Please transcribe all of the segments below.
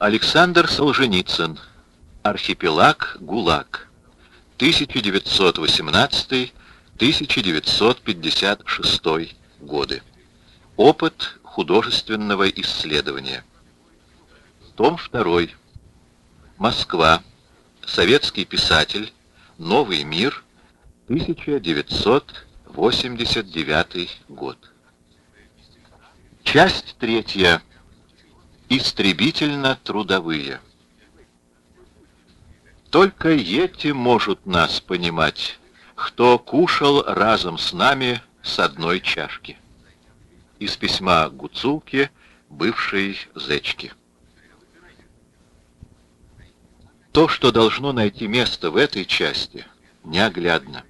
Александр Солженицын. Архипелаг ГУЛАГ. 1918-1956 годы. Опыт художественного исследования. Том 2. Москва. Советский писатель. Новый мир. 1989 год. Часть третья. Истребительно-трудовые. Только эти могут нас понимать, кто кушал разом с нами с одной чашки. Из письма Гуцулки, бывшей зечки. То, что должно найти место в этой части, неоглядно.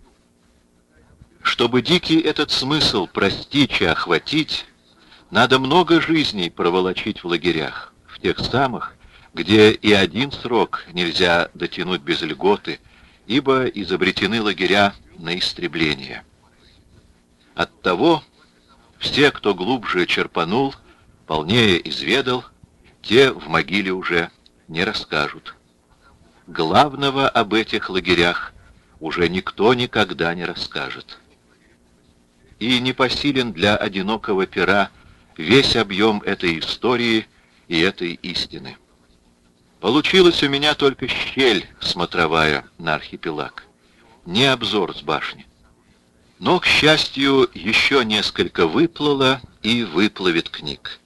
Чтобы дикий этот смысл простичь и охватить, надо много жизней проволочить в лагерях, в тех самых, где и один срок нельзя дотянуть без льготы, ибо изобретены лагеря на истребление. Оттого все, кто глубже черпанул, полнее изведал, те в могиле уже не расскажут. Главного об этих лагерях уже никто никогда не расскажет. И не посилен для одинокого пера весь объем этой истории и этой истины. Получилась у меня только щель смотровая на архипелаг, не обзор с башни. Но, к счастью, еще несколько выплыло и выплывет книг.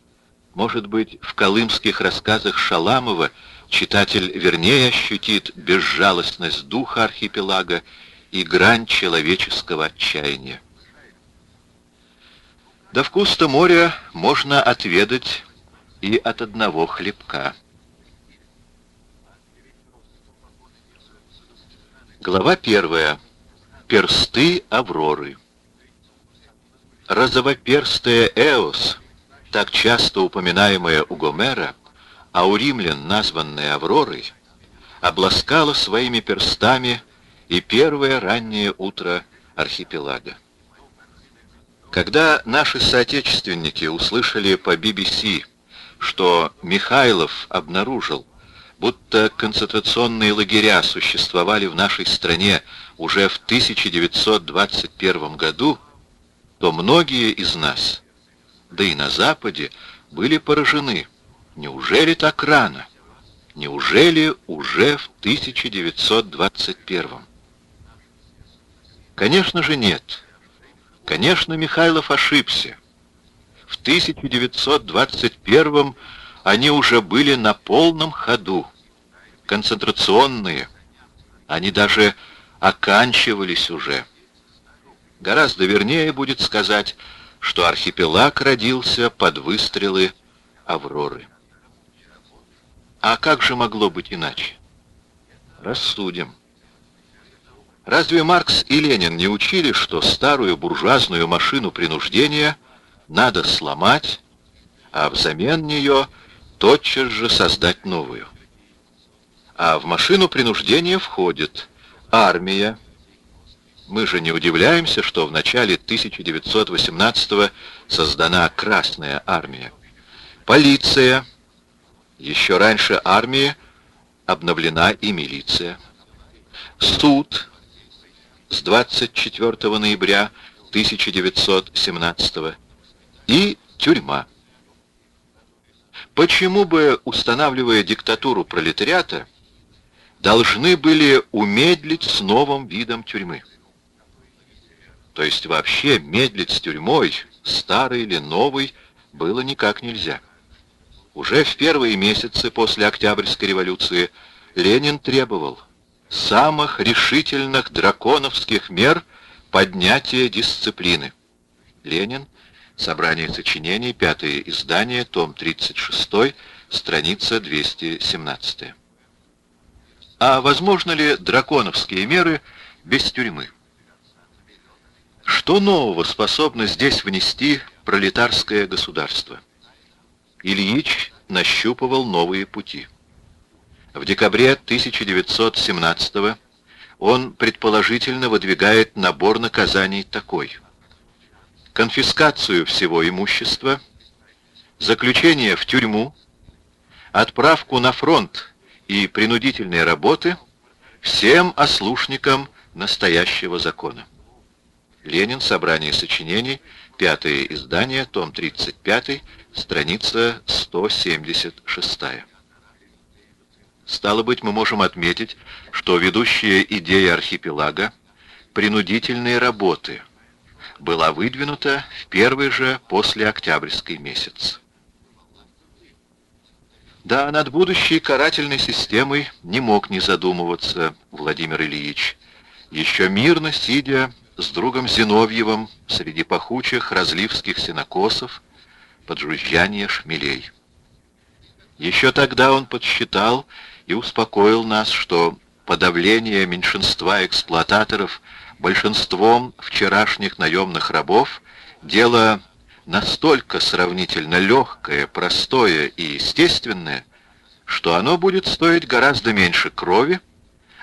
Может быть, в колымских рассказах Шаламова читатель вернее ощутит безжалостность духа архипелага и грань человеческого отчаяния. До вкуса моря можно отведать и от одного хлебка. Глава первая. Персты Авроры. Розовоперстая Эос, так часто упоминаемая у Гомера, а у римлян названная Авророй, обласкала своими перстами и первое раннее утро архипелага. Когда наши соотечественники услышали по BBC, что Михайлов обнаружил, будто концентрационные лагеря существовали в нашей стране уже в 1921 году, то многие из нас, да и на Западе, были поражены. Неужели так рано? Неужели уже в 1921? Конечно же нет. Конечно, Михайлов ошибся. В 1921 они уже были на полном ходу, концентрационные. Они даже оканчивались уже. Гораздо вернее будет сказать, что архипелаг родился под выстрелы Авроры. А как же могло быть иначе? Рассудим. Разве Маркс и Ленин не учили, что старую буржуазную машину принуждения надо сломать, а взамен нее тотчас же создать новую? А в машину принуждения входит армия. Мы же не удивляемся, что в начале 1918 создана Красная армия. Полиция. Еще раньше армии обновлена и милиция. Суд с 24 ноября 1917 и тюрьма. Почему бы, устанавливая диктатуру пролетариата, должны были умедлить с новым видом тюрьмы? То есть вообще медлить с тюрьмой, старой или новой, было никак нельзя. Уже в первые месяцы после Октябрьской революции Ленин требовал – самых решительных драконовских мер поднятия дисциплины. Ленин. Собрание сочинений. Пятое издание. Том 36. Страница 217. А возможно ли драконовские меры без тюрьмы? Что нового способно здесь внести пролетарское государство? Ильич нащупывал новые пути. В декабре 1917 он предположительно выдвигает набор наказаний такой. Конфискацию всего имущества, заключение в тюрьму, отправку на фронт и принудительные работы всем ослушникам настоящего закона. Ленин. Собрание сочинений. Пятое издание. Том 35. Страница 176. Стало быть, мы можем отметить, что ведущая идея архипелага принудительные работы была выдвинута в первый же после Октябрьский месяц. Да, над будущей карательной системой не мог не задумываться Владимир Ильич, еще мирно сидя с другом Зиновьевым среди пахучих разливских сенокосов под жужжание шмелей. Еще тогда он подсчитал и успокоил нас, что подавление меньшинства эксплуататоров большинством вчерашних наемных рабов дело настолько сравнительно легкое, простое и естественное, что оно будет стоить гораздо меньше крови,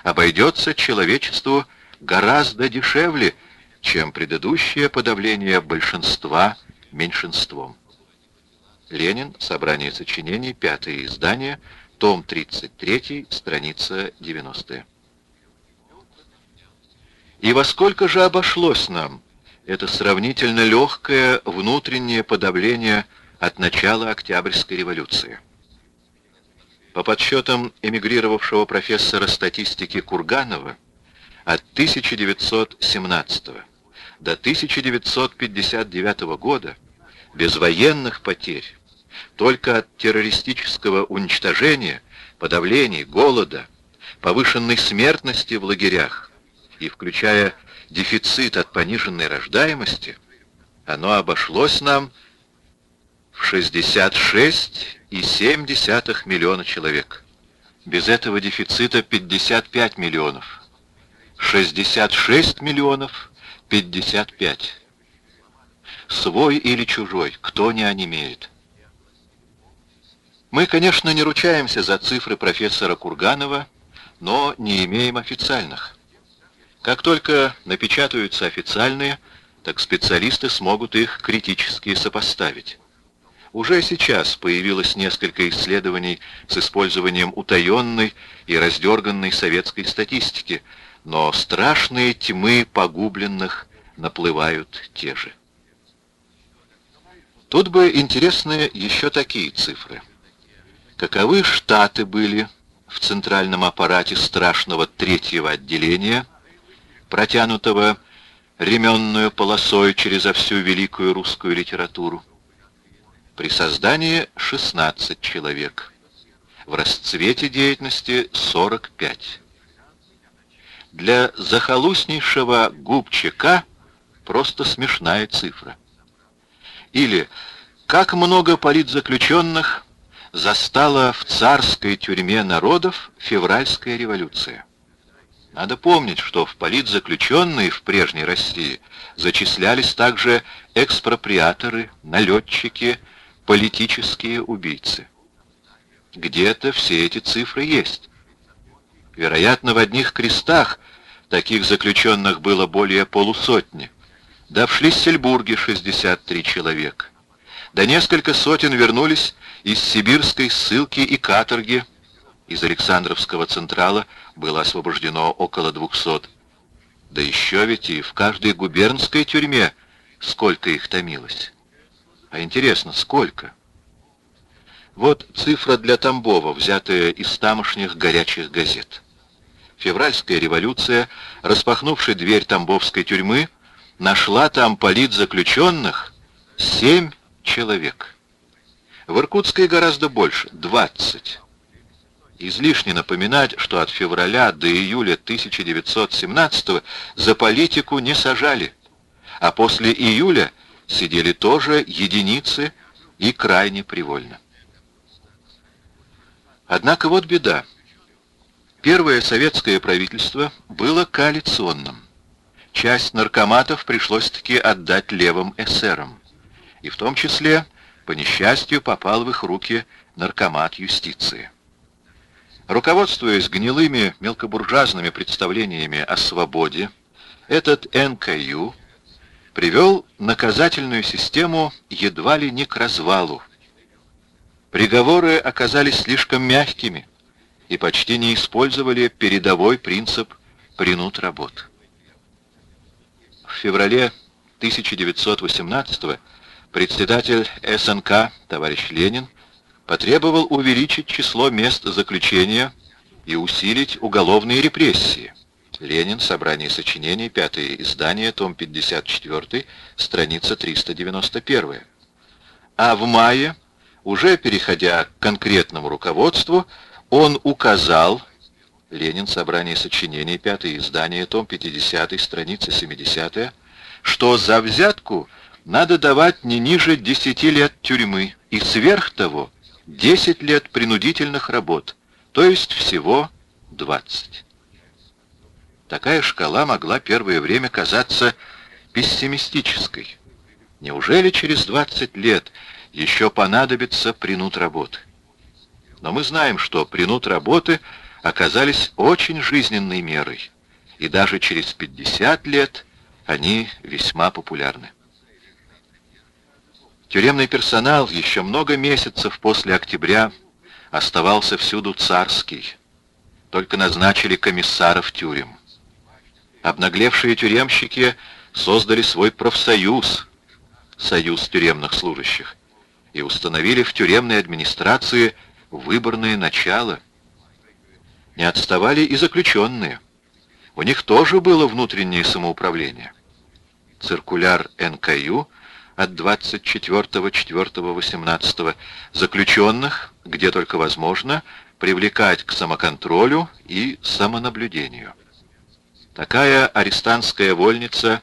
обойдется человечеству гораздо дешевле, чем предыдущее подавление большинства меньшинством. Ленин. Собрание сочинений. Пятое издание. Том 33. Страница 90. И во сколько же обошлось нам это сравнительно легкое внутреннее подавление от начала Октябрьской революции? По подсчетам эмигрировавшего профессора статистики Курганова, от 1917 до 1959 года без военных потерь, только от террористического уничтожения, подавлений, голода, повышенной смертности в лагерях и включая дефицит от пониженной рождаемости, оно обошлось нам в 66,7 миллиона человек. Без этого дефицита 55 миллионов. 66 миллионов 55. Свой или чужой, кто не онемеет. Мы, конечно, не ручаемся за цифры профессора Курганова, но не имеем официальных. Как только напечатаются официальные, так специалисты смогут их критически сопоставить. Уже сейчас появилось несколько исследований с использованием утаенной и раздерганной советской статистики – но страшные тьмы погубленных наплывают те же. Тут бы интересны еще такие цифры. Каковы штаты были в центральном аппарате страшного третьего отделения, протянутого ременную полосой через всю великую русскую литературу? При создании 16 человек, в расцвете деятельности 45 для захолустнейшего губчика просто смешная цифра. Или как много политзаключенных застала в царской тюрьме народов февральская революция. Надо помнить, что в политзаключенные в прежней России зачислялись также экспроприаторы, налетчики, политические убийцы. Где-то все эти цифры есть. Вероятно, в одних крестах таких заключенных было более полусотни. Да в Шлиссельбурге 63 человека. Да несколько сотен вернулись из сибирской ссылки и каторги. Из Александровского Централа было освобождено около 200. Да еще ведь и в каждой губернской тюрьме сколько их томилось. А интересно, сколько? Вот цифра для Тамбова, взятая из тамошних горячих газет. Февральская революция, распахнувшая дверь Тамбовской тюрьмы, нашла там политзаключенных семь человек. В Иркутской гораздо больше — двадцать. Излишне напоминать, что от февраля до июля 1917 за политику не сажали, а после июля сидели тоже единицы и крайне привольно. Однако вот беда. Первое советское правительство было коалиционным. Часть наркоматов пришлось-таки отдать левым эсерам. И в том числе, по несчастью, попал в их руки наркомат юстиции. Руководствуясь гнилыми мелкобуржуазными представлениями о свободе, этот НКЮ привел наказательную систему едва ли не к развалу, Приговоры оказались слишком мягкими и почти не использовали передовой принцип принуд работ. В феврале 1918 председатель СНК товарищ Ленин потребовал увеличить число мест заключения и усилить уголовные репрессии. Ленин, собрание сочинений, пятое издание, том 54, страница 391. А в мае, уже переходя к конкретному руководству, он указал, Ленин, собрание сочинений, пятое издание, том 50, страница 70, что за взятку надо давать не ниже 10 лет тюрьмы и сверх того 10 лет принудительных работ, то есть всего 20. Такая шкала могла первое время казаться пессимистической. Неужели через 20 лет еще понадобится принуд работы? Но мы знаем, что принуд работы оказались очень жизненной мерой, и даже через 50 лет они весьма популярны. Тюремный персонал еще много месяцев после октября оставался всюду царский. Только назначили комиссаров тюрем. Обнаглевшие тюремщики создали свой профсоюз, союз тюремных служащих, и установили в тюремной администрации выборное начало. Не отставали и заключенные. У них тоже было внутреннее самоуправление. Циркуляр НКЮ от 24.04.18 заключенных, где только возможно, привлекать к самоконтролю и самонаблюдению. Такая арестантская вольница,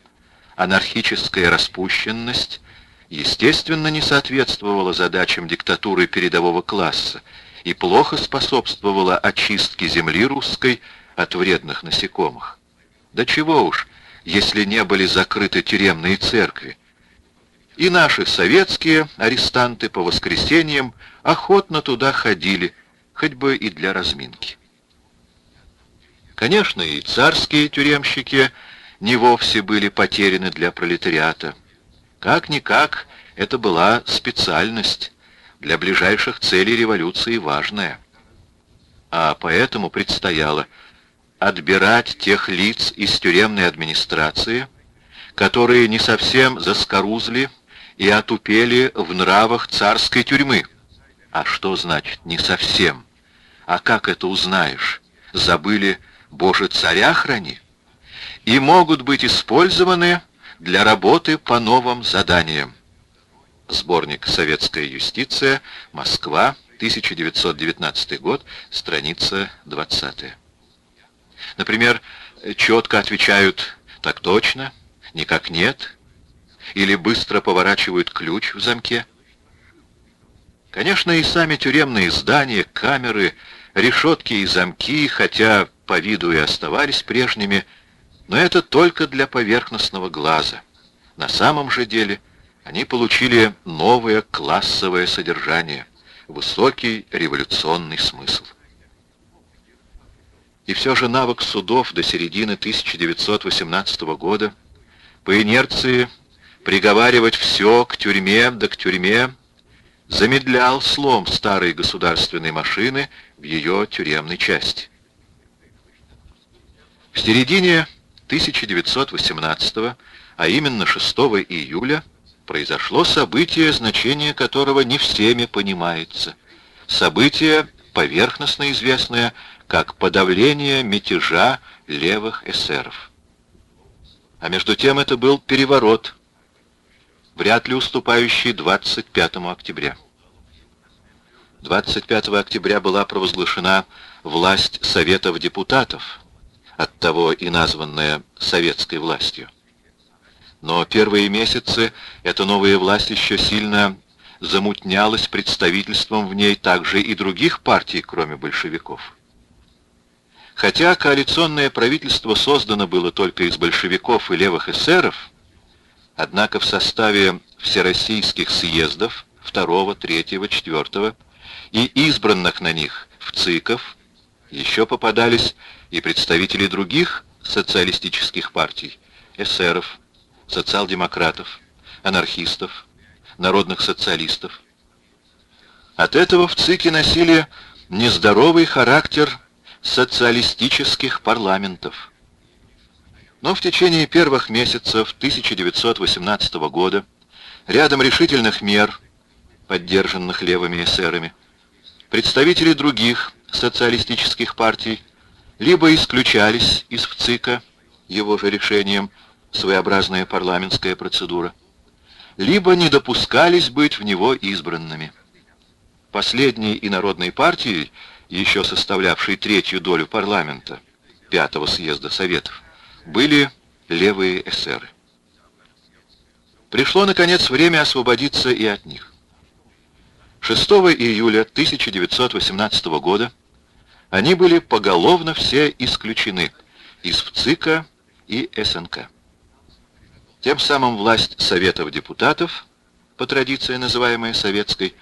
анархическая распущенность, естественно, не соответствовала задачам диктатуры передового класса и плохо способствовала очистке земли русской от вредных насекомых. Да чего уж, если не были закрыты тюремные церкви. И наши советские арестанты по воскресеньям охотно туда ходили, хоть бы и для разминки. Конечно, и царские тюремщики не вовсе были потеряны для пролетариата. Как-никак, это была специальность, для ближайших целей революции важная. А поэтому предстояло отбирать тех лиц из тюремной администрации, которые не совсем заскорузли и отупели в нравах царской тюрьмы. А что значит «не совсем»? А как это узнаешь? Забыли «Боже, царя храни»? И могут быть использованы для работы по новым заданиям. Сборник «Советская юстиция», Москва, 1919 год, страница 20. Например, четко отвечают «так точно», «никак нет», или быстро поворачивают ключ в замке. Конечно, и сами тюремные здания, камеры, решетки и замки, хотя по виду и оставались прежними, но это только для поверхностного глаза. На самом же деле они получили новое классовое содержание, высокий революционный смысл. И все же навык судов до середины 1918 года по инерции приговаривать все к тюрьме да к тюрьме замедлял слом старой государственной машины в ее тюремной части. В середине 1918, а именно 6 июля, произошло событие, значение которого не всеми понимается. Событие, поверхностно известное как подавление мятежа левых эсеров. А между тем это был переворот, вряд ли уступающий 25 октября. 25 октября была провозглашена власть Советов депутатов, оттого и названная советской властью. Но первые месяцы эта новая власть еще сильно замутнялась представительством в ней также и других партий, кроме большевиков. Хотя коалиционное правительство создано было только из большевиков и левых эсеров, однако в составе всероссийских съездов 2, 3, 4 и избранных на них в ЦИКов еще попадались и представители других социалистических партий, эсеров, социал-демократов, анархистов, народных социалистов. От этого в ЦИКе носили нездоровый характер социалистических парламентов. Но в течение первых месяцев 1918 года рядом решительных мер, поддержанных левыми эсерами, представители других социалистических партий либо исключались из ВЦИКа его же решением, своеобразная парламентская процедура, либо не допускались быть в него избранными. Последней инородной партией, еще составлявшей третью долю парламента, пятого съезда Советов, были левые эсеры. Пришло, наконец, время освободиться и от них. 6 июля 1918 года они были поголовно все исключены из ВЦИКа и СНК. Тем самым власть Советов депутатов, по традиции называемая советской,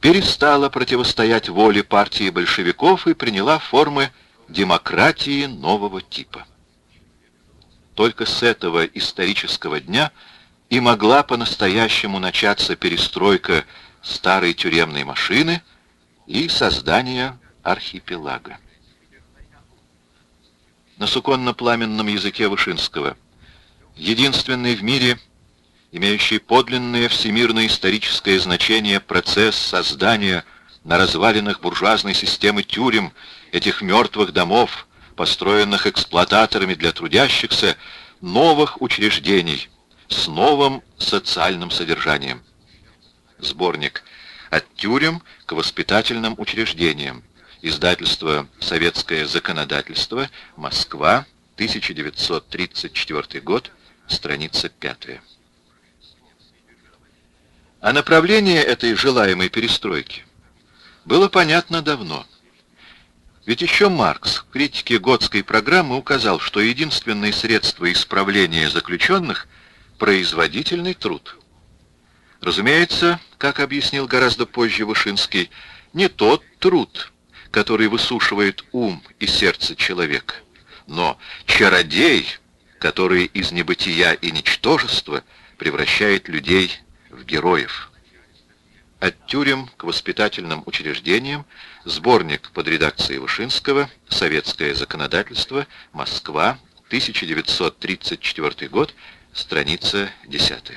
перестала противостоять воле партии большевиков и приняла формы демократии нового типа. Только с этого исторического дня и могла по-настоящему начаться перестройка старой тюремной машины и создание архипелага. На суконно-пламенном языке Вышинского – единственный в мире, имеющий подлинное всемирно-историческое значение процесс создания на развалинах буржуазной системы тюрем этих мертвых домов, построенных эксплуататорами для трудящихся, новых учреждений с новым социальным содержанием. Сборник «От тюрем к воспитательным учреждениям». Издательство «Советское законодательство», Москва, 1934 год, страница пятая. А направление этой желаемой перестройки было понятно давно. Ведь еще Маркс в критике Готской программы указал, что единственное средство исправления заключенных – производительный труд. Разумеется, как объяснил гораздо позже Вышинский, не тот труд, который высушивает ум и сердце человека, но чародей – который из небытия и ничтожества превращает людей в героев. От тюрем к воспитательным учреждениям, сборник под редакцией Вышинского, «Советское законодательство», Москва, 1934 год, страница 10.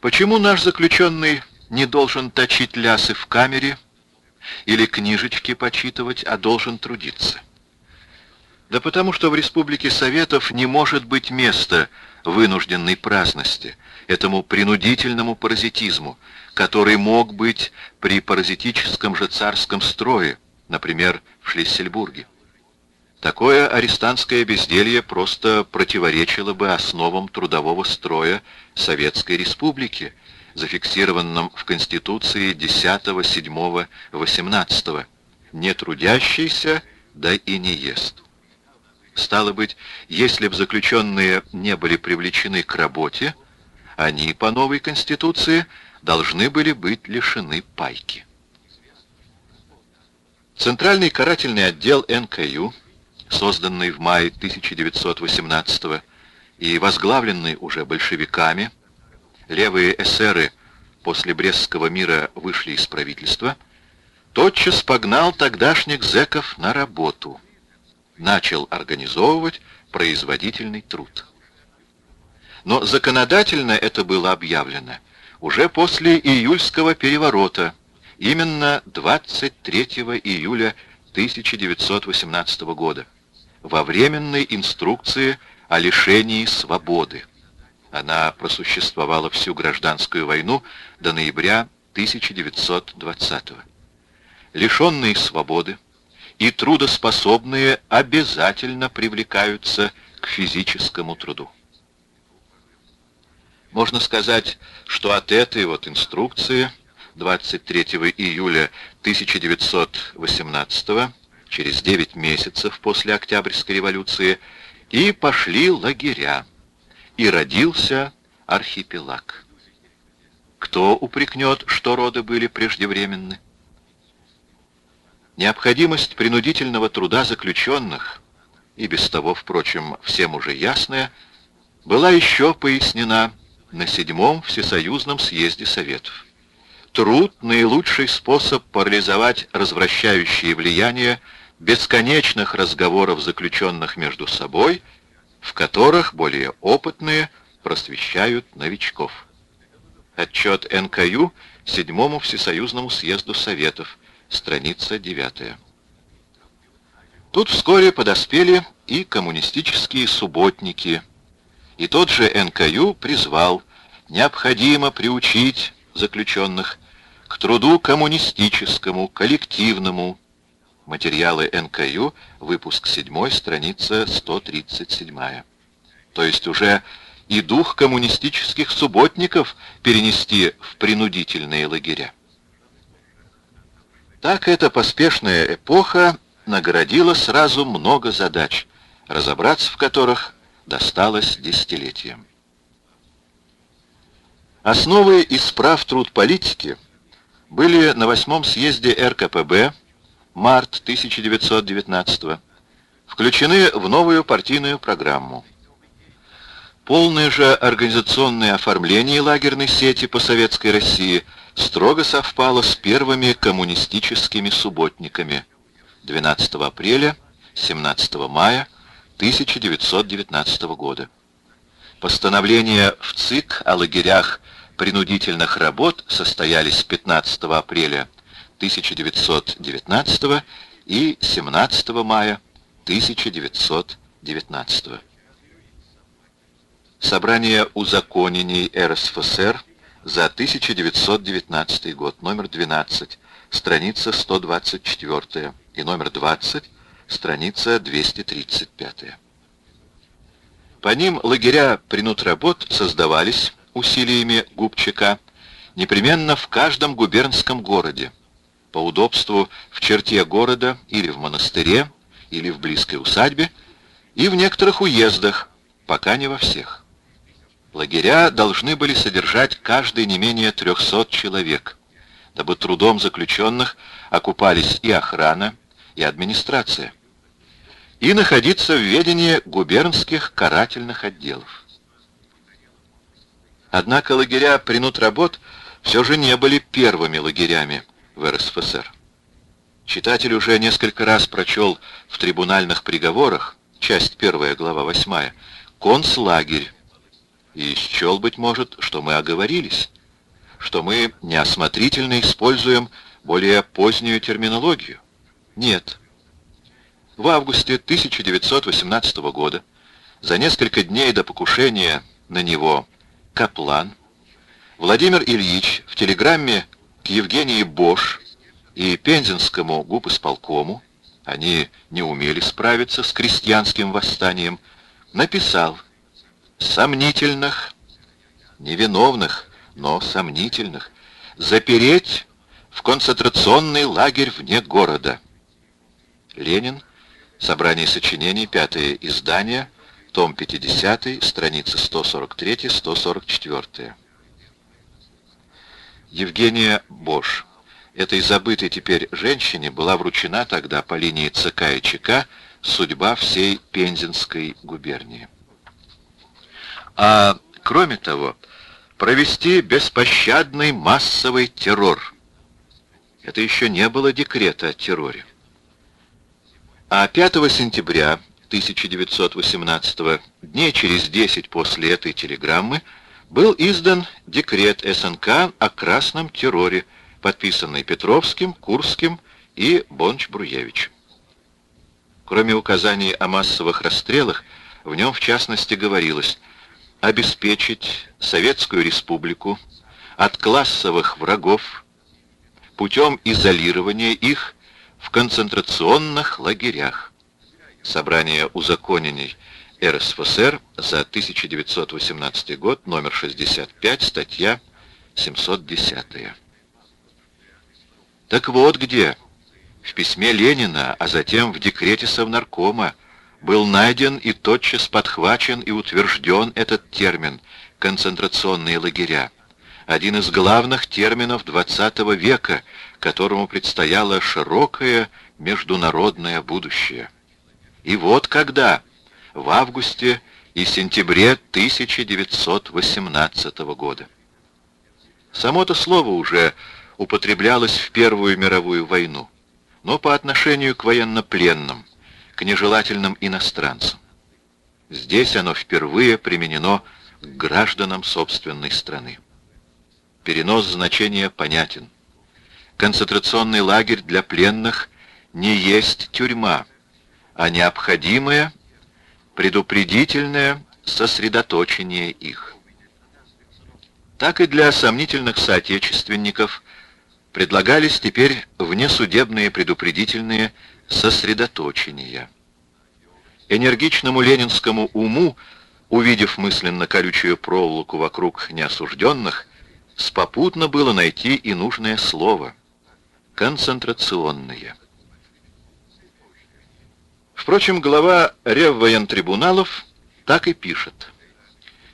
Почему наш заключенный не должен точить лясы в камере или книжечки почитывать, а должен трудиться? Да потому что в Республике Советов не может быть места вынужденной праздности, этому принудительному паразитизму, который мог быть при паразитическом же царском строе, например, в Шлиссельбурге. Такое арестантское безделье просто противоречило бы основам трудового строя Советской Республики, зафиксированном в Конституции 10, 7, 18. «Не трудящийся, да и не ест». Стало быть, если бы заключенные не были привлечены к работе, они по новой Конституции должны были быть лишены пайки. Центральный карательный отдел НКЮ, созданный в мае 1918 и возглавленный уже большевиками, левые эсеры после Брестского мира вышли из правительства, тотчас погнал тогдашних зэков на работу – начал организовывать производительный труд. Но законодательно это было объявлено уже после июльского переворота, именно 23 июля 1918 года, во временной инструкции о лишении свободы. Она просуществовала всю гражданскую войну до ноября 1920 -го. Лишенные свободы, и трудоспособные обязательно привлекаются к физическому труду. Можно сказать, что от этой вот инструкции 23 июля 1918 через 9 месяцев после Октябрьской революции, и пошли лагеря, и родился архипелаг. Кто упрекнет, что роды были преждевременны? Необходимость принудительного труда заключенных, и без того, впрочем, всем уже ясная, была еще пояснена на седьмом Всесоюзном съезде Советов. Труд — наилучший способ парализовать развращающие влияния бесконечных разговоров, заключенных между собой, в которых более опытные просвещают новичков. Отчет НКЮ Седьмому Всесоюзному съезду Советов, страница 9. Тут вскоре подоспели и коммунистические субботники, и тот же НКЮ призвал необходимо приучить заключенных к труду коммунистическому, коллективному. Материалы НКЮ, выпуск 7, страница 137. То есть уже и дух коммунистических субботников перенести в принудительные лагеря. Так эта поспешная эпоха наградила сразу много задач, разобраться в которых досталось десятилетиям. Основы исправ труд политики были на восьмом съезде РКПБ март 1919 включены в новую партийную программу. Полное же организационное оформление лагерной сети по Советской России строго совпало с первыми коммунистическими субботниками 12 апреля 17 мая 1919 года. Постановления в ЦИК о лагерях принудительных работ состоялись 15 апреля 1919 и 17 мая 1919. Собрание узаконений РСФСР за 1919 год, номер 12, страница 124 и номер 20, страница 235. По ним лагеря принуд работ создавались усилиями Губчака непременно в каждом губернском городе, по удобству в черте города или в монастыре, или в близкой усадьбе, и в некоторых уездах, пока не во всех. Лагеря должны были содержать каждый не менее 300 человек, дабы трудом заключенных окупались и охрана, и администрация, и находиться в ведении губернских карательных отделов. Однако лагеря принуд работ все же не были первыми лагерями в РСФСР. Читатель уже несколько раз прочел в трибунальных приговорах, часть 1, глава 8, концлагерь, и счел, быть может, что мы оговорились, что мы неосмотрительно используем более позднюю терминологию. Нет. В августе 1918 года, за несколько дней до покушения на него Каплан, Владимир Ильич в телеграмме к Евгении Бош и Пензенскому губысполкому, они не умели справиться с крестьянским восстанием, написал «сомнительных, невиновных, но сомнительных, запереть в концентрационный лагерь вне города». Ленин, собрание сочинений, пятое издание, том 50, страница 143-144. Евгения Бош. Этой забытой теперь женщине была вручена тогда по линии ЦК и ЧК судьба всей Пензенской губернии. А кроме того, провести беспощадный массовый террор. Это еще не было декрета о терроре. А 5 сентября 1918 дней через 10 после этой телеграммы был издан декрет СНК о красном терроре, подписанный Петровским, Курским и Бонч-Бруевичем. Кроме указаний о массовых расстрелах, в нем в частности говорилось обеспечить Советскую Республику от классовых врагов путем изолирования их в концентрационных лагерях. Собрание узаконений РСФСР за 1918 год, номер 65, статья 710. Так вот где, в письме Ленина, а затем в декрете Совнаркома, был найден и тотчас подхвачен и утвержден этот термин «концентрационные лагеря», один из главных терминов XX века, которому предстояло широкое международное будущее. И вот когда, в августе и сентябре 1918 года. Само-то слово уже употреблялось в Первую мировую войну, но по отношению к военнопленным, к нежелательным иностранцам. Здесь оно впервые применено к гражданам собственной страны. Перенос значения понятен. Концентрационный лагерь для пленных не есть тюрьма, а необходимое, предупредительное сосредоточение их. Так и для сомнительных соотечественников предлагались теперь внесудебные предупредительные сосредоточения. Энергичному ленинскому уму, увидев мысленно колючую проволоку вокруг неосужденных, спопутно было найти и нужное слово — концентрационное. Впрочем, глава Реввоентрибуналов так и пишет.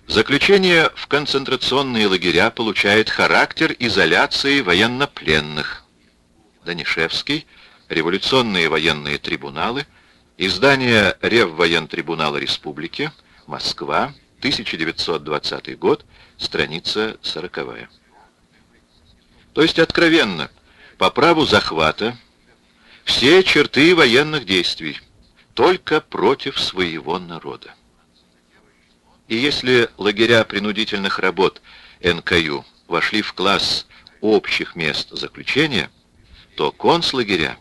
Заключение в концентрационные лагеря получает характер изоляции военнопленных. Данишевский, революционные военные трибуналы, издание Реввоентрибунала Республики, Москва, 1920 год, страница 40. То есть откровенно, по праву захвата, все черты военных действий, только против своего народа. И если лагеря принудительных работ НКЮ вошли в класс общих мест заключения, то концлагеря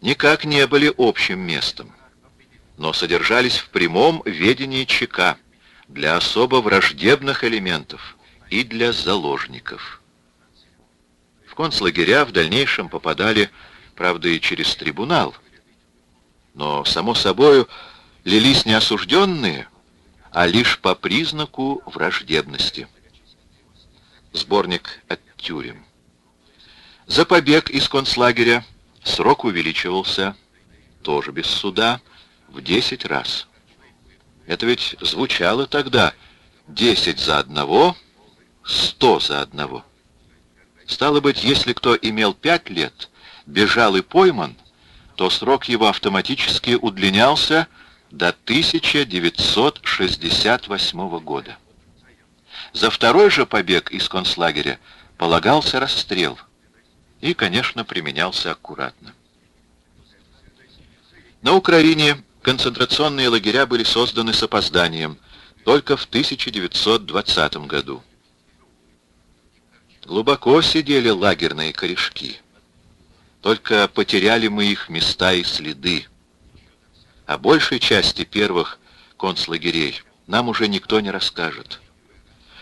никак не были общим местом, но содержались в прямом ведении ЧК для особо враждебных элементов и для заложников. В концлагеря в дальнейшем попадали, правда, и через трибунал, но, само собою, лились не осужденные, а лишь по признаку враждебности. Сборник от тюрем. За побег из концлагеря срок увеличивался, тоже без суда, в 10 раз. Это ведь звучало тогда 10 за одного, 100 за одного. Стало быть, если кто имел 5 лет, бежал и пойман, то срок его автоматически удлинялся до 1968 года. За второй же побег из концлагеря полагался расстрел и, конечно, применялся аккуратно. На Украине концентрационные лагеря были созданы с опозданием только в 1920 году. Глубоко сидели лагерные корешки. Только потеряли мы их места и следы. О большей части первых концлагерей нам уже никто не расскажет.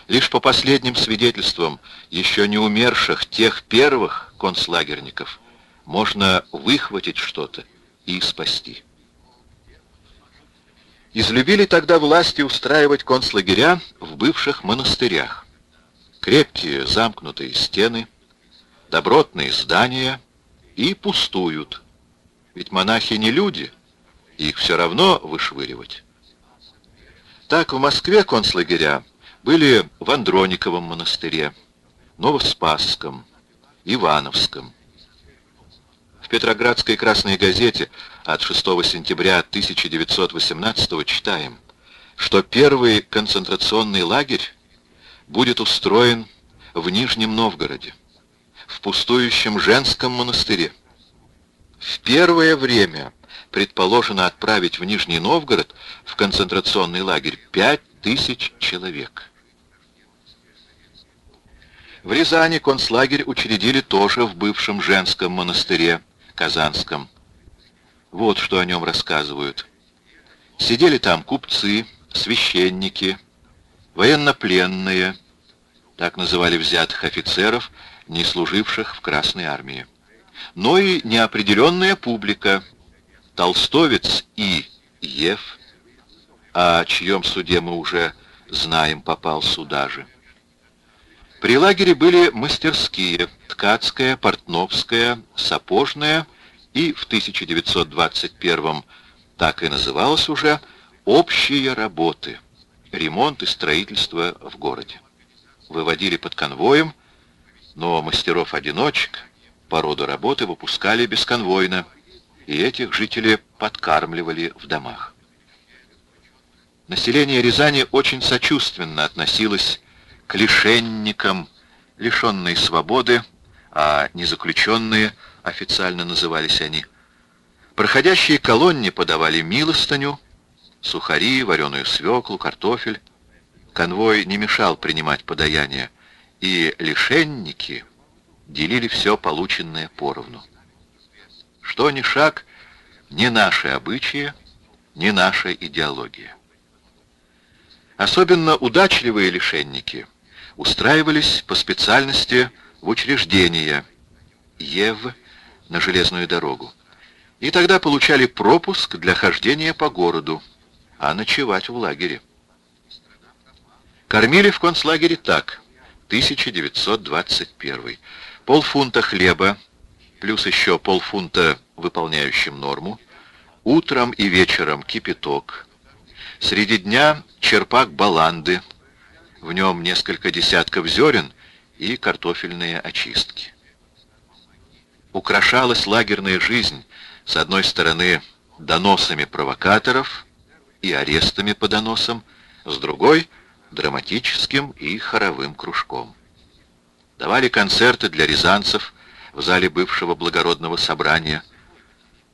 Лишь по последним свидетельствам еще не умерших тех первых концлагерников можно выхватить что-то и спасти. Излюбили тогда власти устраивать концлагеря в бывших монастырях. Крепкие замкнутые стены, добротные здания — и пустуют. Ведь монахи не люди, их все равно вышвыривать. Так в Москве концлагеря были в Андрониковом монастыре, Новоспасском, Ивановском. В Петроградской «Красной газете» от 6 сентября 1918 читаем, что первый концентрационный лагерь будет устроен в Нижнем Новгороде в пустующем женском монастыре. В первое время предположено отправить в Нижний Новгород в концентрационный лагерь пять тысяч человек. В Рязани концлагерь учредили тоже в бывшем женском монастыре Казанском. Вот что о нем рассказывают. Сидели там купцы, священники, военнопленные, так называли взятых офицеров, не служивших в Красной армии, но и неопределенная публика, толстовец и Ев, о чьем суде мы уже знаем, попал сюда же. При лагере были мастерские, ткацкая, портновская, сапожная и в 1921 так и называлось уже «общие работы», ремонт и строительство в городе. Выводили под конвоем но мастеров-одиночек по роду работы выпускали бесконвойно, и этих жители подкармливали в домах. Население Рязани очень сочувственно относилось к лишенникам, лишенной свободы, а не заключенные официально назывались они. Проходящие колонне подавали милостыню, сухари, вареную свеклу, картофель. Конвой не мешал принимать подаяние, и лишенники делили все полученное поровну. Что ни шаг, ни наши обычаи, ни наша идеология. Особенно удачливые лишенники устраивались по специальности в учреждения ЕВ на железную дорогу. И тогда получали пропуск для хождения по городу, а ночевать в лагере. Кормили в концлагере так, 1921. Полфунта хлеба, плюс еще полфунта выполняющим норму, утром и вечером кипяток, среди дня черпак баланды, в нем несколько десятков зерен и картофельные очистки. Украшалась лагерная жизнь, с одной стороны, доносами провокаторов и арестами по доносам, с другой — драматическим и хоровым кружком. Давали концерты для рязанцев в зале бывшего благородного собрания.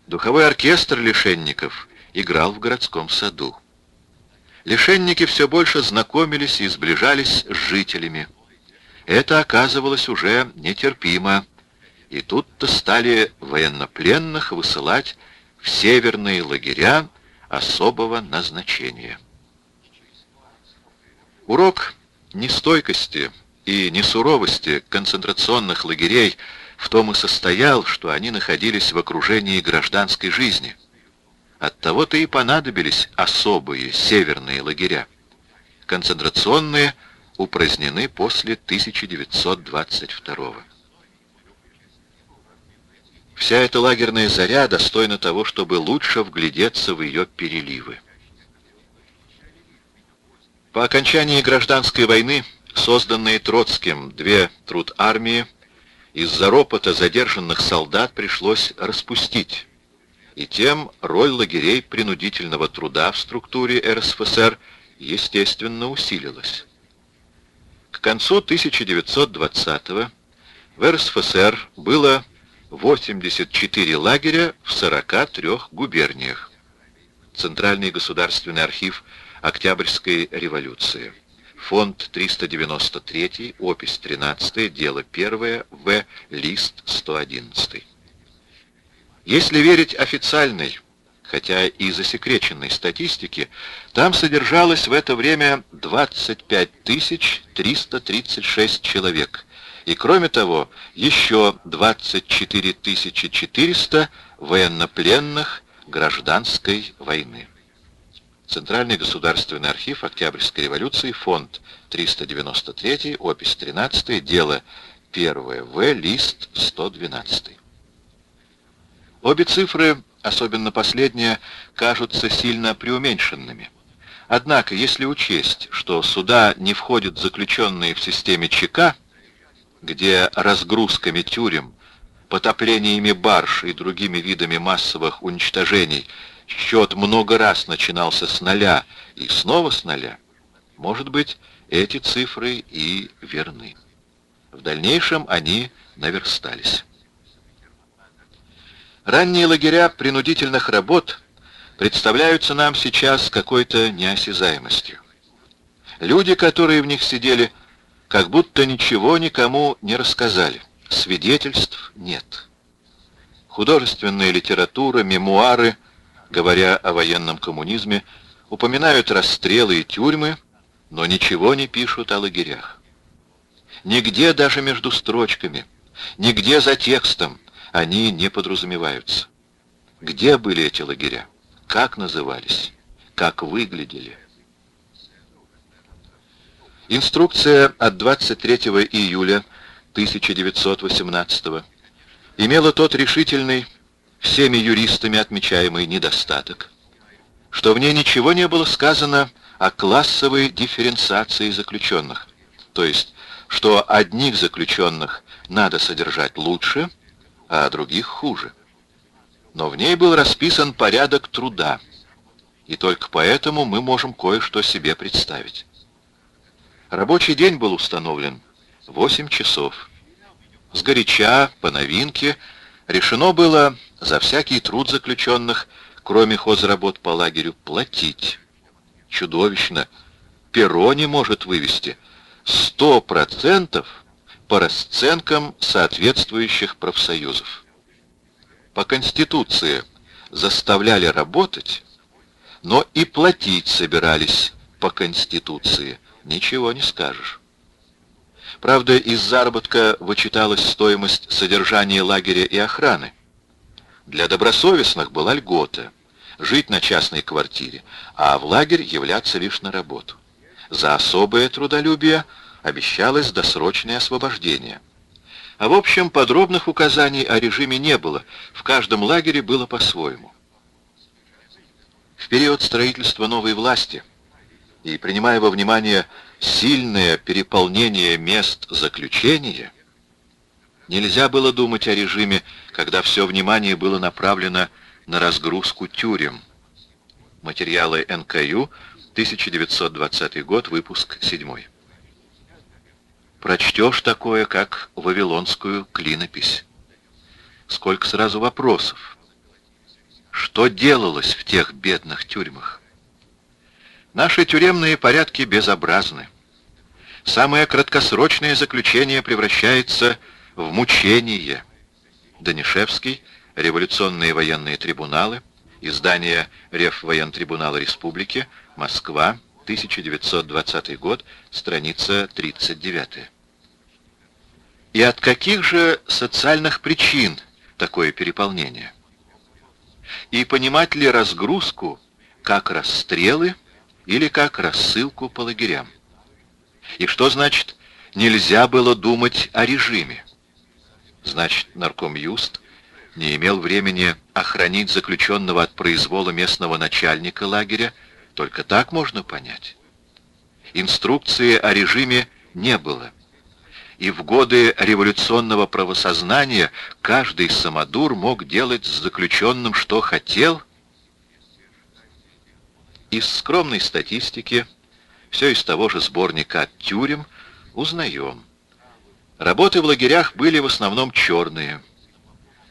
Духовой оркестр лишенников играл в городском саду. Лишенники все больше знакомились и сближались с жителями. Это оказывалось уже нетерпимо, и тут-то стали военнопленных высылать в северные лагеря особого назначения. Урок нестойкости и несуровости концентрационных лагерей в том и состоял, что они находились в окружении гражданской жизни – Оттого-то и понадобились особые северные лагеря. Концентрационные упразднены после 1922 Вся эта лагерная заря достойна того, чтобы лучше вглядеться в ее переливы. По окончании гражданской войны, созданные Троцким две труд-армии, из-за ропота задержанных солдат пришлось распустить и тем роль лагерей принудительного труда в структуре РСФСР естественно усилилась. К концу 1920-го в РСФСР было 84 лагеря в 43 губерниях. Центральный государственный архив Октябрьской революции. Фонд 393, опись 13, дело 1, В, лист 111. Если верить официальной, хотя и засекреченной статистике, там содержалось в это время 25 336 человек, и кроме того еще 24 400 военнопленных гражданской войны. Центральный государственный архив Октябрьской революции, фонд 393, опись 13, дело 1 В, лист 112. Обе цифры, особенно последняя, кажутся сильно преуменьшенными. Однако, если учесть, что суда не входят заключенные в системе ЧК, где разгрузками тюрем, потоплениями барж и другими видами массовых уничтожений счет много раз начинался с нуля и снова с нуля, может быть, эти цифры и верны. В дальнейшем они наверстались. Ранние лагеря принудительных работ представляются нам сейчас какой-то неосязаемостью. Люди, которые в них сидели, как будто ничего никому не рассказали. Свидетельств нет. Художественная литература, мемуары, говоря о военном коммунизме, упоминают расстрелы и тюрьмы, но ничего не пишут о лагерях. Нигде даже между строчками, нигде за текстом они не подразумеваются. Где были эти лагеря? Как назывались? Как выглядели? Инструкция от 23 июля 1918 имела тот решительный, всеми юристами отмечаемый недостаток, что в ней ничего не было сказано о классовой дифференциации заключенных, то есть, что одних заключенных надо содержать лучше, а других хуже. Но в ней был расписан порядок труда, и только поэтому мы можем кое-что себе представить. Рабочий день был установлен 8 часов. Сгоряча, по новинке, решено было за всякий труд заключенных, кроме хозработ по лагерю, платить. Чудовищно. Перо не может вывести. Сто процентов по расценкам соответствующих профсоюзов. По Конституции заставляли работать, но и платить собирались по Конституции. Ничего не скажешь. Правда, из заработка вычиталась стоимость содержания лагеря и охраны. Для добросовестных была льгота — жить на частной квартире, а в лагерь являться лишь на работу. За особое трудолюбие обещалось досрочное освобождение. А в общем, подробных указаний о режиме не было, в каждом лагере было по-своему. В период строительства новой власти и принимая во внимание сильное переполнение мест заключения, нельзя было думать о режиме, когда все внимание было направлено на разгрузку тюрем. Материалы НКЮ, 1920 год, выпуск 7. Прочтешь такое, как вавилонскую клинопись. Сколько сразу вопросов. Что делалось в тех бедных тюрьмах? Наши тюремные порядки безобразны. Самое краткосрочное заключение превращается в мучение. Данишевский, революционные военные трибуналы, издание Реввоентрибунала Республики, Москва, 1920 год, страница 39. И от каких же социальных причин такое переполнение? И понимать ли разгрузку как расстрелы, или как рассылку по лагерям. И что значит «нельзя было думать о режиме»? Значит, нарком Юст не имел времени охранить заключенного от произвола местного начальника лагеря, только так можно понять. Инструкции о режиме не было. И в годы революционного правосознания каждый самодур мог делать с заключенным, что хотел, из скромной статистики, все из того же сборника тюрем, узнаем. Работы в лагерях были в основном черные.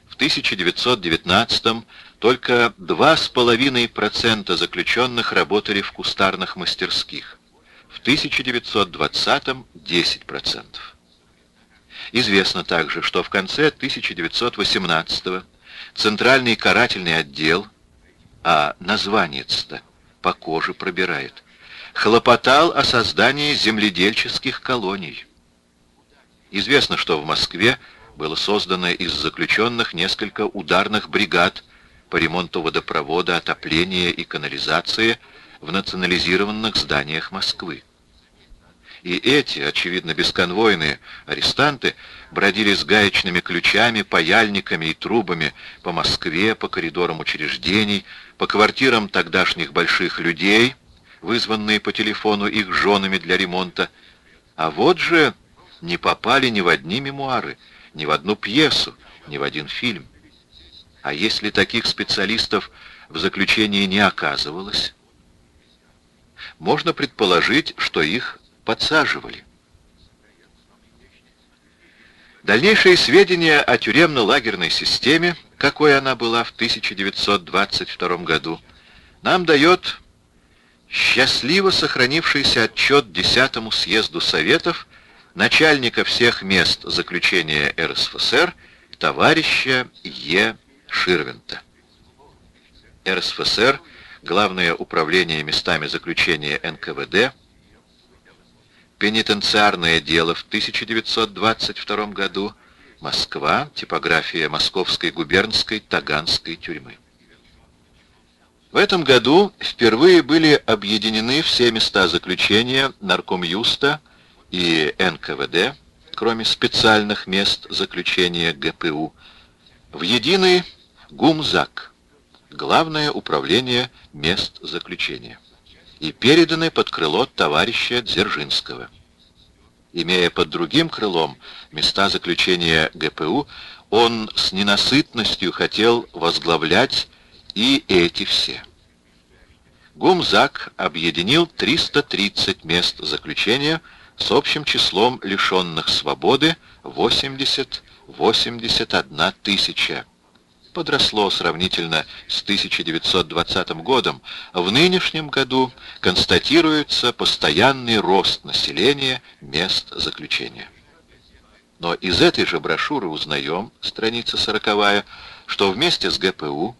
В 1919 только 2,5% заключенных работали в кустарных мастерских. В 1920 — 10%. Известно также, что в конце 1918 Центральный карательный отдел, а название-то по коже пробирает. Хлопотал о создании земледельческих колоний. Известно, что в Москве было создано из заключенных несколько ударных бригад по ремонту водопровода, отопления и канализации в национализированных зданиях Москвы. И эти, очевидно, бесконвойные арестанты бродили с гаечными ключами, паяльниками и трубами по Москве, по коридорам учреждений, по квартирам тогдашних больших людей, вызванные по телефону их женами для ремонта. А вот же не попали ни в одни мемуары, ни в одну пьесу, ни в один фильм. А если таких специалистов в заключении не оказывалось, можно предположить, что их подсаживали. Дальнейшие сведения о тюремно-лагерной системе, какой она была в 1922 году, нам дает счастливо сохранившийся отчет 10 съезду Советов начальника всех мест заключения РСФСР товарища Е. Ширвинта. РСФСР, Главное управление местами заключения НКВД, Пенитенциарное дело в 1922 году. Москва. Типография Московской губернской Таганской тюрьмы. В этом году впервые были объединены все места заключения Наркомюста и НКВД, кроме специальных мест заключения ГПУ, в единый ГУМЗАК, Главное управление мест заключения и переданы под крыло товарища Дзержинского. Имея под другим крылом места заключения ГПУ, он с ненасытностью хотел возглавлять и эти все. Гумзак объединил 330 мест заключения с общим числом лишенных свободы 80 81 тысяча. Подросло сравнительно с 1920 годом. В нынешнем году констатируется постоянный рост населения мест заключения. Но из этой же брошюры узнаем, страница 40 что вместе с ГПУ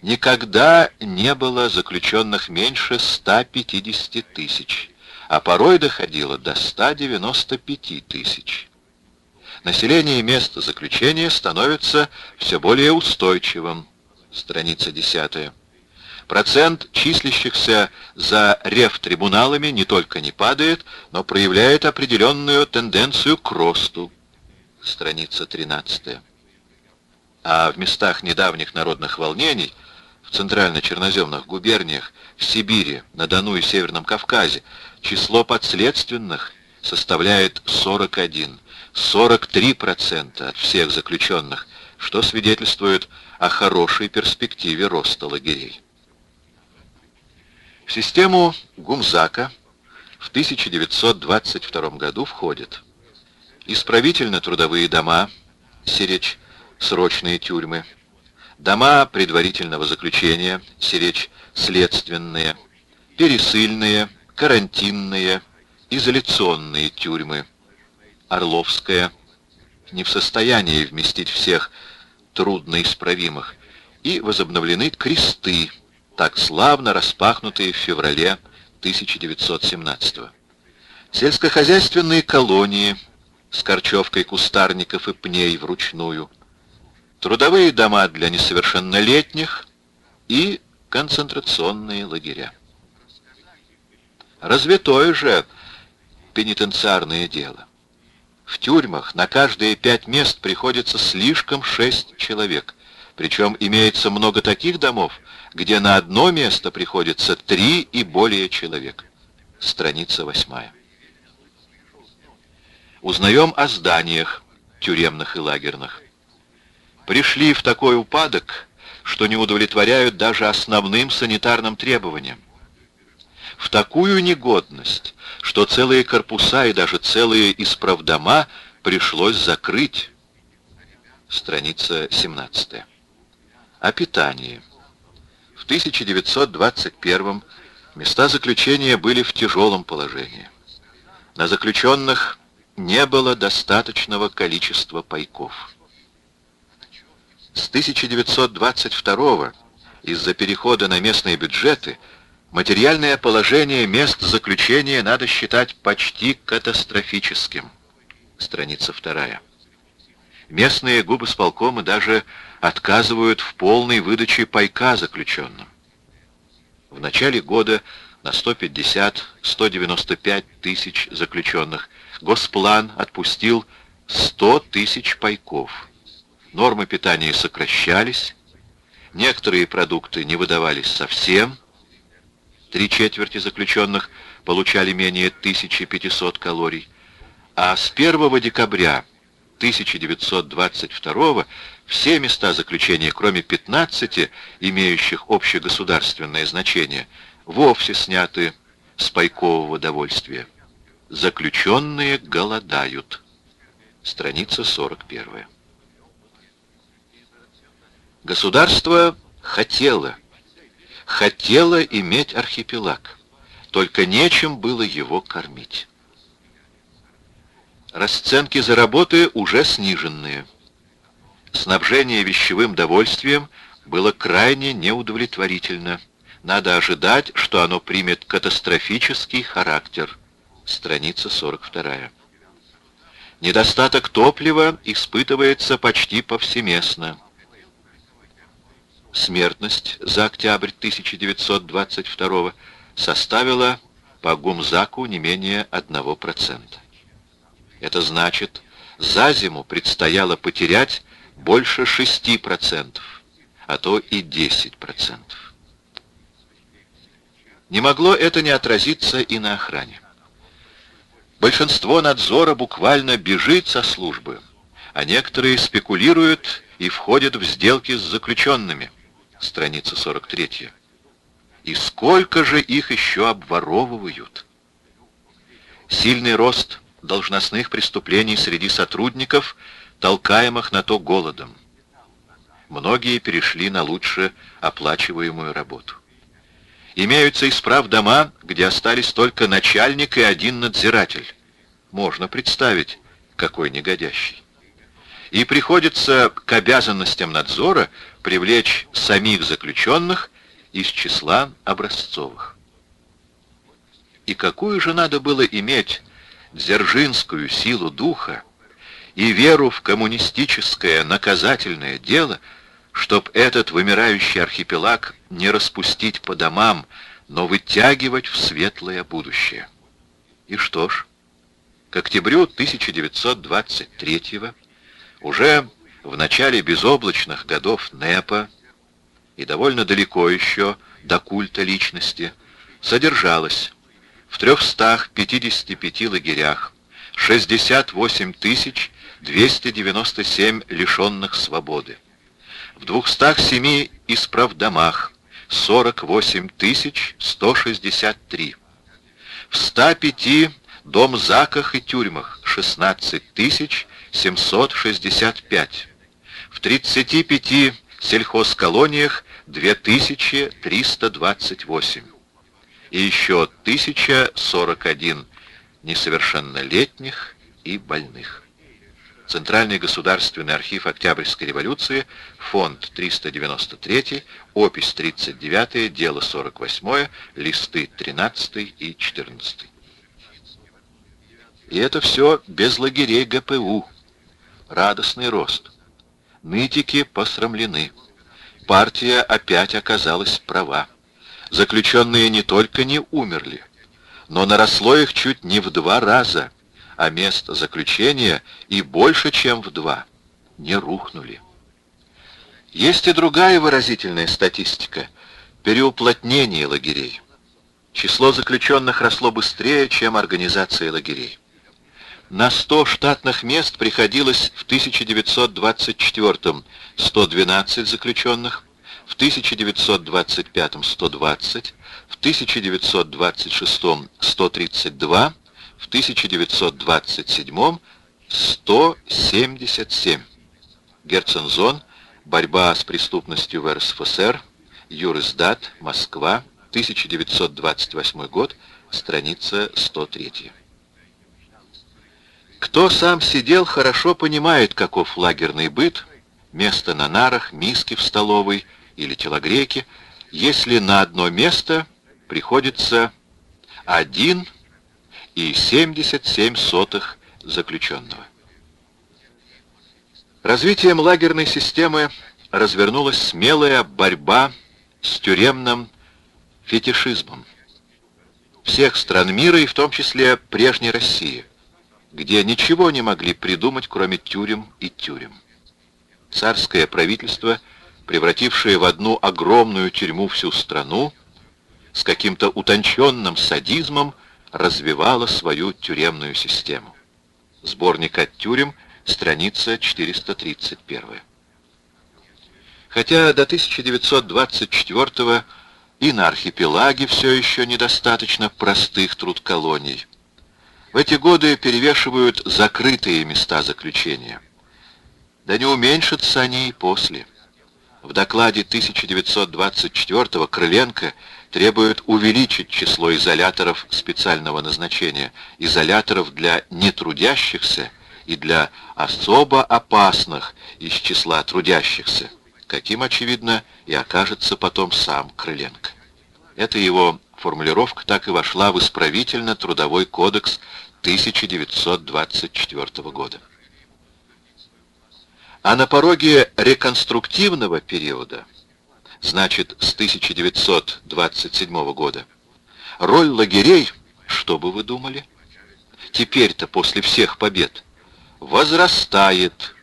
никогда не было заключенных меньше 150 тысяч, а порой доходило до 195 тысяч. Население мест заключения становится все более устойчивым. Страница 10. Процент числящихся за рефтрибуналами не только не падает, но проявляет определенную тенденцию к росту. Страница 13. А в местах недавних народных волнений, в центрально-черноземных губерниях, в Сибири, на Дону и Северном Кавказе, число подследственных составляет 41. 43% от всех заключенных, что свидетельствует о хорошей перспективе роста лагерей. В систему Гумзака в 1922 году входят исправительно-трудовые дома, сиречь срочные тюрьмы, дома предварительного заключения, сиречь следственные, пересыльные, карантинные, изоляционные тюрьмы, Орловская, не в состоянии вместить всех трудноисправимых, и возобновлены кресты, так славно распахнутые в феврале 1917 -го. Сельскохозяйственные колонии с корчевкой кустарников и пней вручную, трудовые дома для несовершеннолетних и концентрационные лагеря. Развитое же пенитенциарное дело. В тюрьмах на каждые пять мест приходится слишком шесть человек. Причем имеется много таких домов, где на одно место приходится три и более человек. Страница восьмая. Узнаем о зданиях тюремных и лагерных. Пришли в такой упадок, что не удовлетворяют даже основным санитарным требованиям в такую негодность, что целые корпуса и даже целые исправдома пришлось закрыть. Страница 17. О питании. В 1921 места заключения были в тяжелом положении. На заключенных не было достаточного количества пайков. С 1922 из-за перехода на местные бюджеты – Материальное положение мест заключения надо считать почти катастрофическим. Страница вторая. Местные губосполкомы даже отказывают в полной выдаче пайка заключенным. В начале года на 150-195 тысяч заключенных Госплан отпустил 100 тысяч пайков. Нормы питания сокращались, некоторые продукты не выдавались совсем, Три четверти заключенных получали менее 1500 калорий. А с 1 декабря 1922 все места заключения, кроме 15, имеющих общегосударственное значение, вовсе сняты с пайкового довольствия. Заключенные голодают. Страница 41. Государство хотело, хотела иметь архипелаг, только нечем было его кормить. Расценки за работы уже сниженные. Снабжение вещевым довольствием было крайне неудовлетворительно. Надо ожидать, что оно примет катастрофический характер. Страница 42. Недостаток топлива испытывается почти повсеместно смертность за октябрь 1922 составила по Гумзаку не менее 1%. Это значит, за зиму предстояло потерять больше 6%, а то и 10%. Не могло это не отразиться и на охране. Большинство надзора буквально бежит со службы, а некоторые спекулируют и входят в сделки с заключенными – страница 43. И сколько же их еще обворовывают? Сильный рост должностных преступлений среди сотрудников толкаемых на то голодом. Многие перешли на лучше оплачиваемую работу. Имеются исправ дома, где остались только начальник и один надзиратель. Можно представить, какой негодящий. И приходится к обязанностям надзора привлечь самих заключенных из числа образцовых. И какую же надо было иметь дзержинскую силу духа и веру в коммунистическое наказательное дело, чтоб этот вымирающий архипелаг не распустить по домам, но вытягивать в светлое будущее. И что ж, к октябрю 1923 уже в начале безоблачных годов НЭПа и довольно далеко еще до культа личности содержалось в 355 лагерях 68 297 лишенных свободы, в 207 исправдомах 48 163, в 105 домзаках и тюрьмах 16 765, в 35 сельхозколониях 2328 и еще 1041 несовершеннолетних и больных. Центральный государственный архив Октябрьской революции, фонд 393, опись 39, дело 48, листы 13 и 14. И это все без лагерей ГПУ. Радостный рост. Нытики посрамлены. Партия опять оказалась права. Заключенные не только не умерли, но наросло их чуть не в два раза, а место заключения и больше, чем в два, не рухнули. Есть и другая выразительная статистика – переуплотнение лагерей. Число заключенных росло быстрее, чем организация лагерей. На 100 штатных мест приходилось в 1924 112 заключенных, в 1925 120, в 1926 132, в 1927 177. Герцензон. Борьба с преступностью в РСФСР. Юрисдат. Москва. 1928 год. Страница 103. Кто сам сидел, хорошо понимает, каков лагерный быт, место на нарах, миски в столовой или телогрейке, если на одно место приходится один и 77 сотых заключенного. Развитием лагерной системы развернулась смелая борьба с тюремным фетишизмом всех стран мира и в том числе прежней России, где ничего не могли придумать, кроме тюрем и тюрем. Царское правительство, превратившее в одну огромную тюрьму всю страну, с каким-то утонченным садизмом развивала свою тюремную систему. Сборник от тюрем, страница 431. Хотя до 1924 и на архипелаге все еще недостаточно простых труд колоний. В эти годы перевешивают закрытые места заключения. Да не уменьшатся они и после. В докладе 1924 Крыленко требует увеличить число изоляторов специального назначения, изоляторов для нетрудящихся и для особо опасных из числа трудящихся, каким, очевидно, и окажется потом сам Крыленко. Эта его формулировка так и вошла в исправительно-трудовой кодекс 1924 года. А на пороге реконструктивного периода значит, с 1927 года. Роль лагерей, что бы вы думали, теперь-то после всех побед, возрастает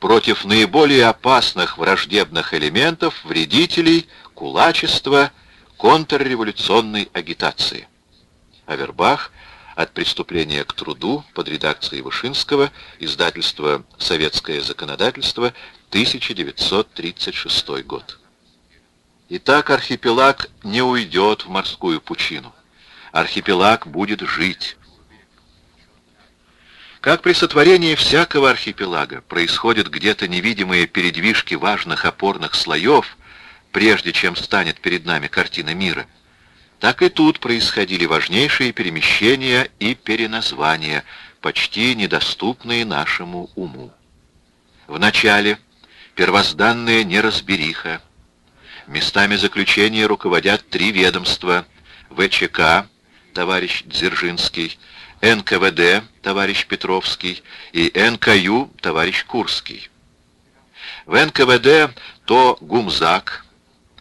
против наиболее опасных враждебных элементов, вредителей, кулачества, контрреволюционной агитации. Авербах от преступления к труду под редакцией Вышинского, издательство «Советское законодательство», 1936 год. Итак, архипелаг не уйдет в морскую пучину. Архипелаг будет жить. Как при сотворении всякого архипелага происходят где-то невидимые передвижки важных опорных слоев, прежде чем станет перед нами картина мира, так и тут происходили важнейшие перемещения и переназвания, почти недоступные нашему уму. Вначале первозданная неразбериха. Местами заключения руководят три ведомства — ВЧК, товарищ Дзержинский, НКВД, товарищ Петровский, и НКЮ, товарищ Курский. В НКВД то Гумзак,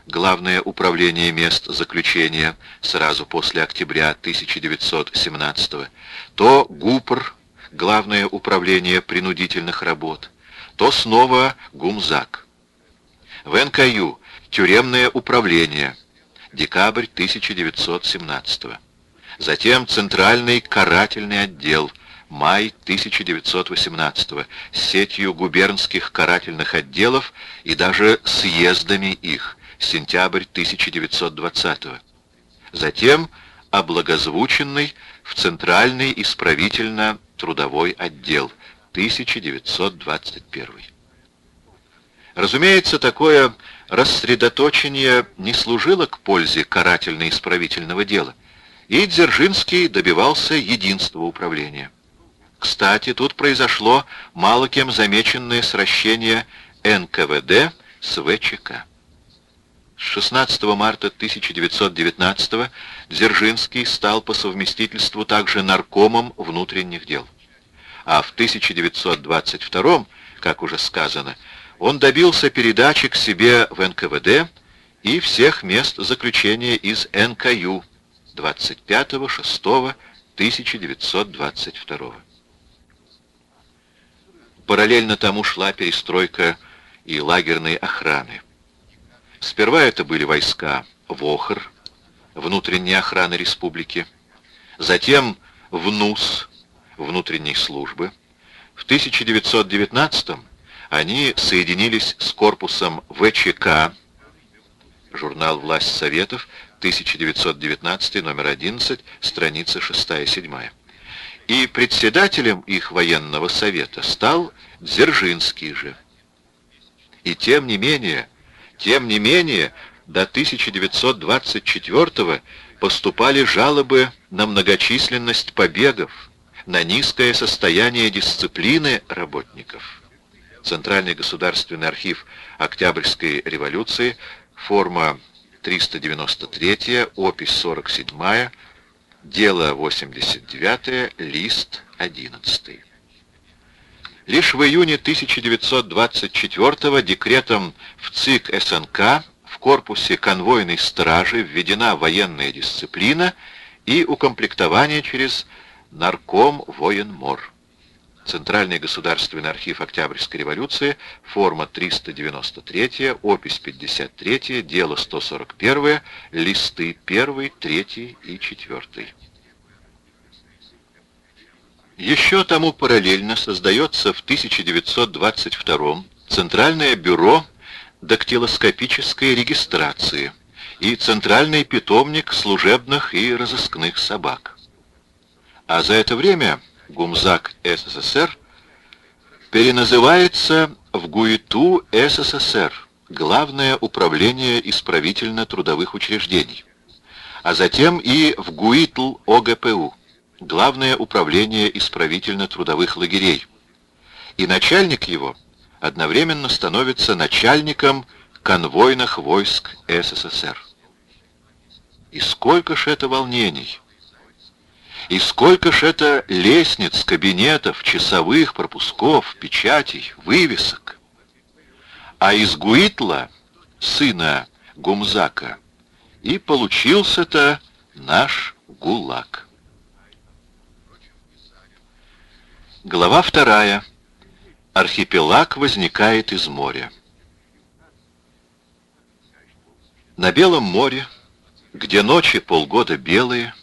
Главное управление мест заключения сразу после октября 1917 то ГУПР, Главное управление принудительных работ, то снова ГУМЗАК. В НКЮ Тюремное управление, декабрь 1917 Затем Центральный карательный отдел, май 1918 с сетью губернских карательных отделов и даже съездами их, сентябрь 1920 -го. Затем облагозвученный в Центральный исправительно-трудовой отдел 1921. Разумеется, такое рассредоточение не служило к пользе карательно-исправительного дела, и Дзержинский добивался единства управления. Кстати, тут произошло мало кем замеченное сращение НКВД с ВЧК. С 16 марта 1919 Дзержинский стал по совместительству также наркомом внутренних дел. А в 1922, как уже сказано, он добился передачи к себе в НКВД и всех мест заключения из НКЮ 25.06.1922. Параллельно тому шла перестройка и лагерной охраны. Сперва это были войска ВОХР, внутренней охраны республики, затем ВНУС, внутренней службы. В 1919 они соединились с корпусом ВЧК, журнал «Власть Советов», 1919, номер 11, страница 6-7. И председателем их военного совета стал Дзержинский же. И тем не менее, тем не менее, до 1924 поступали жалобы на многочисленность побегов, на низкое состояние дисциплины работников. Центральный государственный архив Октябрьской революции, форма 393, опись 47, дело 89, лист 11. Лишь в июне 1924 декретом в ЦИК СНК в корпусе конвойной стражи введена военная дисциплина и укомплектование через нарком военмор. Центральный государственный архив Октябрьской революции, форма 393, опись 53, дело 141, листы 1, 3 и 4. Еще тому параллельно создается в 1922 Центральное бюро дактилоскопической регистрации и Центральный питомник служебных и разыскных собак. А за это время Гумзак СССР переназывается в ГУИТУ СССР, Главное управление исправительно-трудовых учреждений, а затем и в ГУИТЛ ОГПУ. Главное управление исправительно-трудовых лагерей, и начальник его одновременно становится начальником конвойных войск СССР. И сколько ж это волнений! И сколько ж это лестниц, кабинетов, часовых, пропусков, печатей, вывесок! А из Гуитла, сына Гумзака, и получился-то наш ГУЛАГ. Глава вторая. Архипелаг возникает из моря. На Белом море, где ночи полгода белые,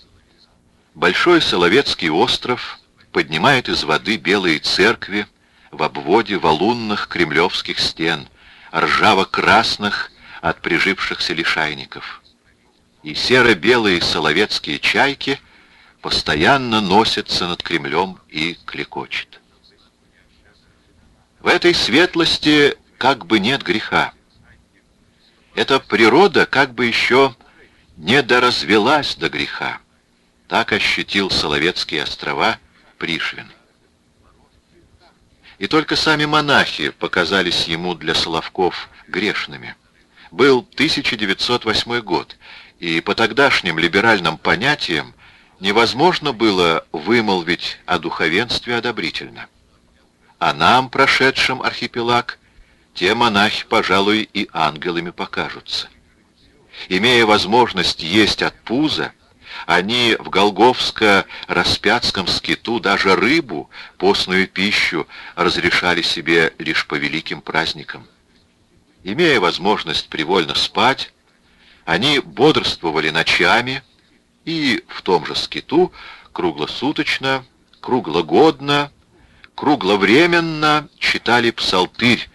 большой Соловецкий остров поднимает из воды белые церкви в обводе валунных кремлевских стен, ржаво-красных от прижившихся лишайников. И серо-белые соловецкие чайки постоянно носится над Кремлем и клекочет. В этой светлости как бы нет греха. Эта природа как бы еще не доразвелась до греха. Так ощутил Соловецкие острова Пришвин. И только сами монахи показались ему для Соловков грешными. Был 1908 год, и по тогдашним либеральным понятиям невозможно было вымолвить о духовенстве одобрительно. А нам, прошедшим архипелаг, те монахи, пожалуй, и ангелами покажутся. Имея возможность есть от пуза, они в Голговско-Распятском скиту даже рыбу, постную пищу, разрешали себе лишь по великим праздникам. Имея возможность привольно спать, они бодрствовали ночами и в том же скиту круглосуточно, круглогодно, кругловременно читали псалтырь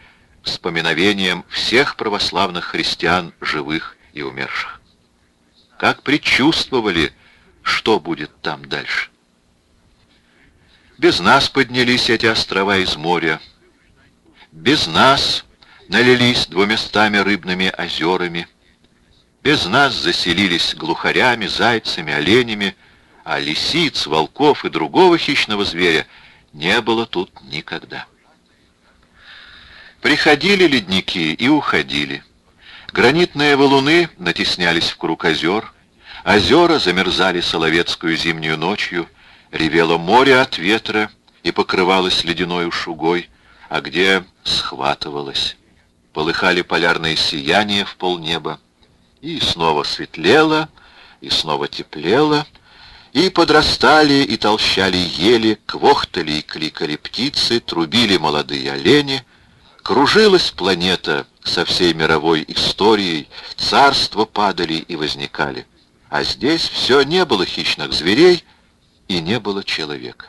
с поминовением всех православных христиан, живых и умерших. Как предчувствовали, что будет там дальше. Без нас поднялись эти острова из моря. Без нас налились двумястами рыбными озерами. Без нас заселились глухарями, зайцами, оленями, а лисиц, волков и другого хищного зверя не было тут никогда. Приходили ледники и уходили. Гранитные валуны натеснялись в круг озер, озера замерзали соловецкую зимнюю ночью, ревело море от ветра и покрывалось ледяной шугой, а где схватывалось. Полыхали полярные сияния в полнеба, и снова светлело, и снова теплело, и подрастали и толщали ели, квохтали и кликали птицы, трубили молодые олени, кружилась планета со всей мировой историей, царства падали и возникали. А здесь все не было хищных зверей и не было человека.